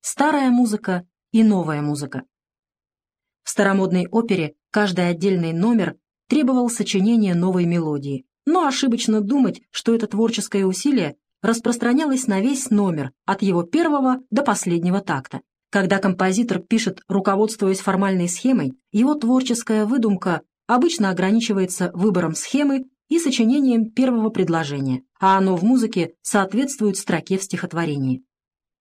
старая музыка и новая музыка. В старомодной опере каждый отдельный номер требовал сочинения новой мелодии, но ошибочно думать, что это творческое усилие распространялось на весь номер, от его первого до последнего такта. Когда композитор пишет, руководствуясь формальной схемой, его творческая выдумка обычно ограничивается выбором схемы и сочинением первого предложения, а оно в музыке соответствует строке в стихотворении.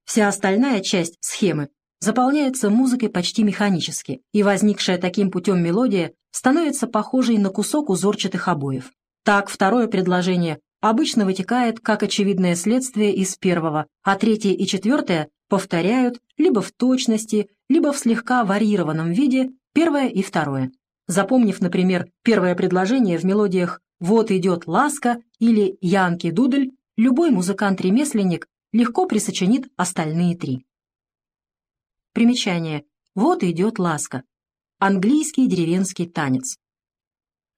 Вся остальная часть схемы заполняется музыкой почти механически, и возникшая таким путем мелодия становится похожей на кусок узорчатых обоев. Так, второе предложение обычно вытекает как очевидное следствие из первого, а третье и четвертое повторяют либо в точности, либо в слегка варьированном виде первое и второе. Запомнив, например, первое предложение в мелодиях «Вот идет ласка» или «Янки дудль», любой музыкант-ремесленник легко присочинит остальные три. Примечание. Вот идет ласка. Английский деревенский танец.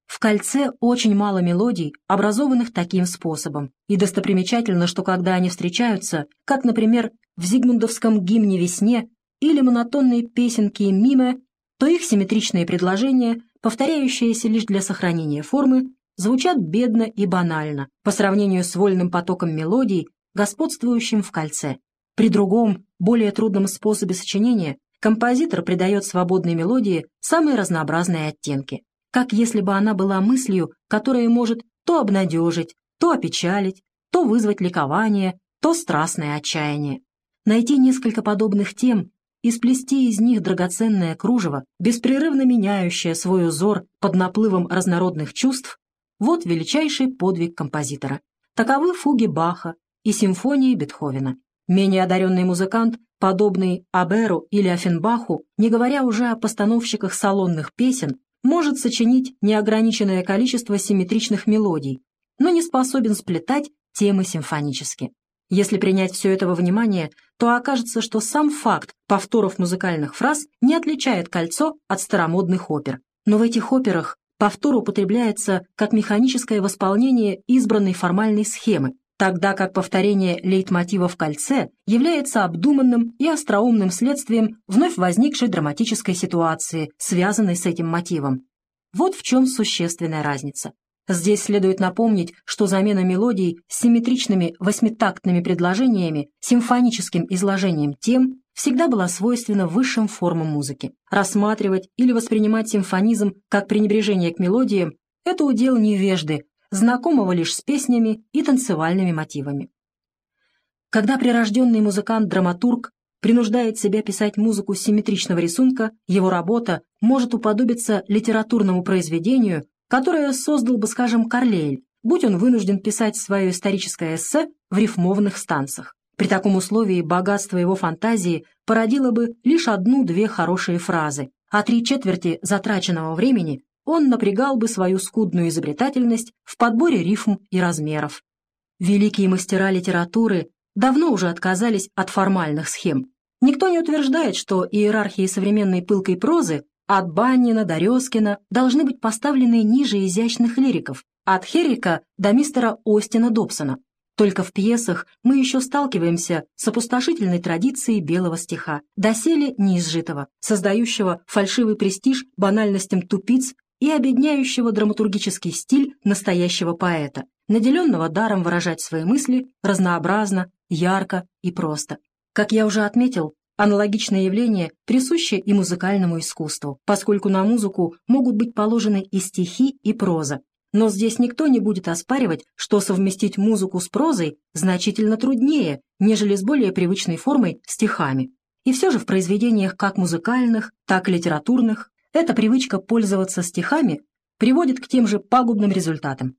В кольце очень мало мелодий, образованных таким способом, и достопримечательно, что когда они встречаются, как, например, в Зигмундовском гимне «Весне» или монотонной песенке «Миме», то их симметричные предложения, повторяющиеся лишь для сохранения формы, звучат бедно и банально по сравнению с вольным потоком мелодий, господствующим в кольце. При другом, более трудном способе сочинения композитор придает свободной мелодии самые разнообразные оттенки, как если бы она была мыслью, которая может то обнадежить, то опечалить, то вызвать ликование, то страстное отчаяние. Найти несколько подобных тем и сплести из них драгоценное кружево, беспрерывно меняющее свой узор под наплывом разнородных чувств, вот величайший подвиг композитора. Таковы фуги Баха и симфонии Бетховена. Менее одаренный музыкант, подобный Аберу или Афенбаху, не говоря уже о постановщиках салонных песен, может сочинить неограниченное количество симметричных мелодий, но не способен сплетать темы симфонически. Если принять все это во внимание, то окажется, что сам факт повторов музыкальных фраз не отличает кольцо от старомодных опер. Но в этих операх повтор употребляется как механическое восполнение избранной формальной схемы, тогда как повторение лейтмотива в кольце является обдуманным и остроумным следствием вновь возникшей драматической ситуации, связанной с этим мотивом. Вот в чем существенная разница. Здесь следует напомнить, что замена мелодий с симметричными восьмитактными предложениями, симфоническим изложением тем всегда была свойственна высшим формам музыки. Рассматривать или воспринимать симфонизм как пренебрежение к мелодиям – это удел невежды, знакомого лишь с песнями и танцевальными мотивами. Когда прирожденный музыкант-драматург принуждает себя писать музыку симметричного рисунка, его работа может уподобиться литературному произведению, которое создал бы, скажем, Карлейль, будь он вынужден писать свое историческое эссе в рифмованных станцах. При таком условии богатство его фантазии породило бы лишь одну-две хорошие фразы, а три четверти затраченного времени он напрягал бы свою скудную изобретательность в подборе рифм и размеров. Великие мастера литературы давно уже отказались от формальных схем. Никто не утверждает, что иерархии современной пылкой прозы от Баннина до Резкина должны быть поставлены ниже изящных лириков, от Херрика до мистера Остина Добсона. Только в пьесах мы еще сталкиваемся с опустошительной традицией белого стиха, доселе неизжитого, создающего фальшивый престиж банальностям тупиц и обедняющего драматургический стиль настоящего поэта, наделенного даром выражать свои мысли разнообразно, ярко и просто. Как я уже отметил, аналогичное явление присуще и музыкальному искусству, поскольку на музыку могут быть положены и стихи, и проза. Но здесь никто не будет оспаривать, что совместить музыку с прозой значительно труднее, нежели с более привычной формой стихами. И все же в произведениях как музыкальных, так и литературных эта привычка пользоваться стихами приводит к тем же пагубным результатам.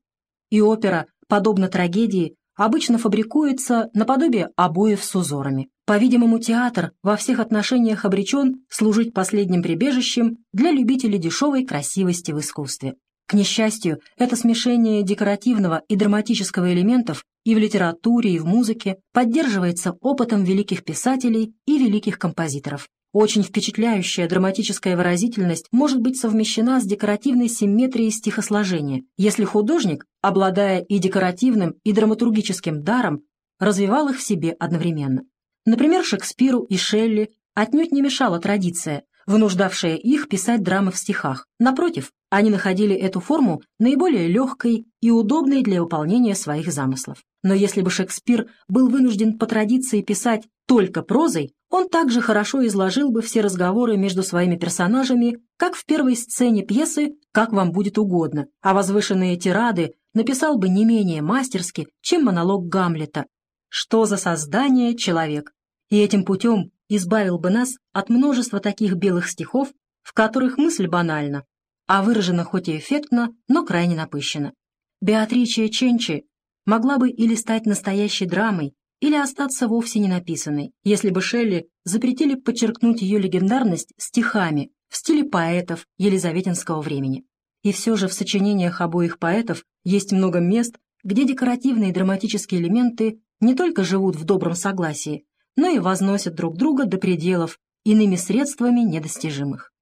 И опера, подобно трагедии, обычно фабрикуется наподобие обоев с узорами. По-видимому, театр во всех отношениях обречен служить последним прибежищем для любителей дешевой красивости в искусстве. К несчастью, это смешение декоративного и драматического элементов и в литературе, и в музыке поддерживается опытом великих писателей и великих композиторов. Очень впечатляющая драматическая выразительность может быть совмещена с декоративной симметрией стихосложения, если художник, обладая и декоративным, и драматургическим даром, развивал их в себе одновременно. Например, Шекспиру и Шелли отнюдь не мешала традиция, вынуждавшая их писать драмы в стихах. Напротив, они находили эту форму наиболее легкой и удобной для выполнения своих замыслов. Но если бы Шекспир был вынужден по традиции писать только прозой, он также хорошо изложил бы все разговоры между своими персонажами, как в первой сцене пьесы «Как вам будет угодно», а возвышенные тирады написал бы не менее мастерски, чем монолог Гамлета. Что за создание человек? И этим путем избавил бы нас от множества таких белых стихов, в которых мысль банальна, а выражена хоть и эффектно, но крайне напыщена. Беатриче Ченчи могла бы или стать настоящей драмой, или остаться вовсе не написанной, если бы Шелли запретили подчеркнуть ее легендарность стихами в стиле поэтов елизаветинского времени. И все же в сочинениях обоих поэтов есть много мест, где декоративные драматические элементы не только живут в добром согласии, но и возносят друг друга до пределов, иными средствами недостижимых.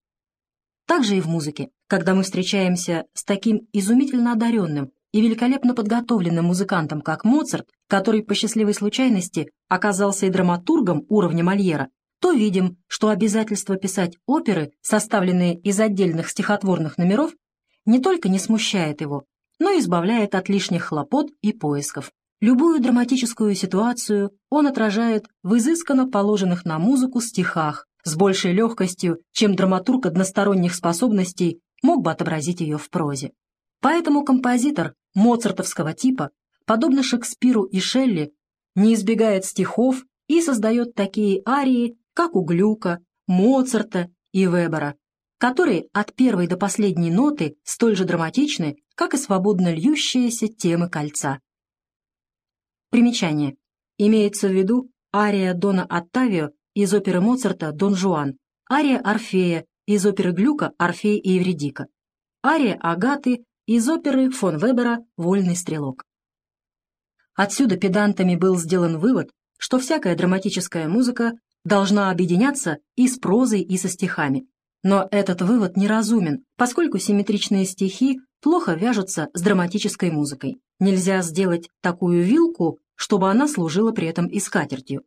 Также и в музыке, когда мы встречаемся с таким изумительно одаренным и великолепно подготовленным музыкантом, как Моцарт, который по счастливой случайности оказался и драматургом уровня Мольера, то видим, что обязательство писать оперы, составленные из отдельных стихотворных номеров, не только не смущает его, но и избавляет от лишних хлопот и поисков. Любую драматическую ситуацию он отражает в изысканно положенных на музыку стихах с большей легкостью, чем драматург односторонних способностей мог бы отобразить ее в прозе. Поэтому композитор моцартовского типа, подобно Шекспиру и Шелли, не избегает стихов и создает такие арии, как у Глюка, Моцарта и Вебера, которые от первой до последней ноты столь же драматичны, как и свободно льющиеся темы кольца. Примечание. Имеется в виду ария Дона Оттавио из оперы Моцарта «Дон Жуан», ария Орфея из оперы Глюка «Орфей и Евредика», ария Агаты из оперы фон Вебера «Вольный стрелок». Отсюда педантами был сделан вывод, что всякая драматическая музыка должна объединяться и с прозой, и со стихами. Но этот вывод неразумен, поскольку симметричные стихи плохо вяжутся с драматической музыкой. Нельзя сделать такую вилку, чтобы она служила при этом и скатертью.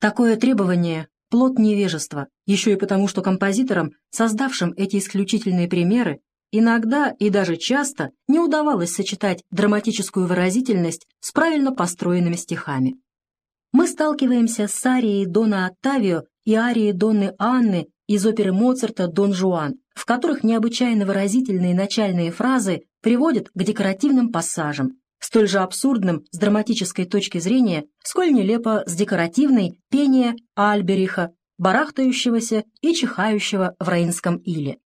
Такое требование – плод невежества, еще и потому, что композиторам, создавшим эти исключительные примеры, иногда и даже часто не удавалось сочетать драматическую выразительность с правильно построенными стихами. Мы сталкиваемся с арией Дона Оттавио и арией Донны Анны из оперы Моцарта «Дон Жуан», в которых необычайно выразительные начальные фразы приводят к декоративным пассажам, столь же абсурдным с драматической точки зрения, сколь нелепо с декоративной пение Альбериха, барахтающегося и чихающего в Рейнском иле.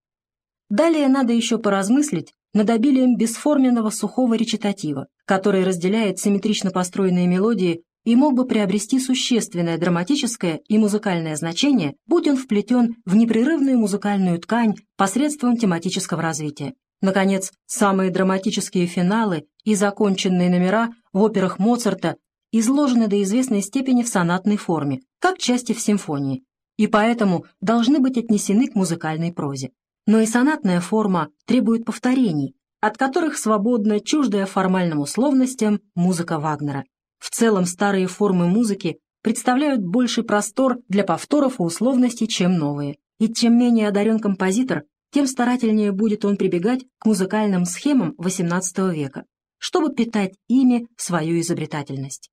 Далее надо еще поразмыслить над обилием бесформенного сухого речитатива, который разделяет симметрично построенные мелодии и мог бы приобрести существенное драматическое и музыкальное значение, будь он вплетен в непрерывную музыкальную ткань посредством тематического развития. Наконец, самые драматические финалы и законченные номера в операх Моцарта изложены до известной степени в сонатной форме, как части в симфонии, и поэтому должны быть отнесены к музыкальной прозе. Но и сонатная форма требует повторений, от которых свободна чуждая формальным условностям музыка Вагнера. В целом старые формы музыки представляют больший простор для повторов и условностей, чем новые. И чем менее одарен композитор, тем старательнее будет он прибегать к музыкальным схемам XVIII века, чтобы питать ими свою изобретательность.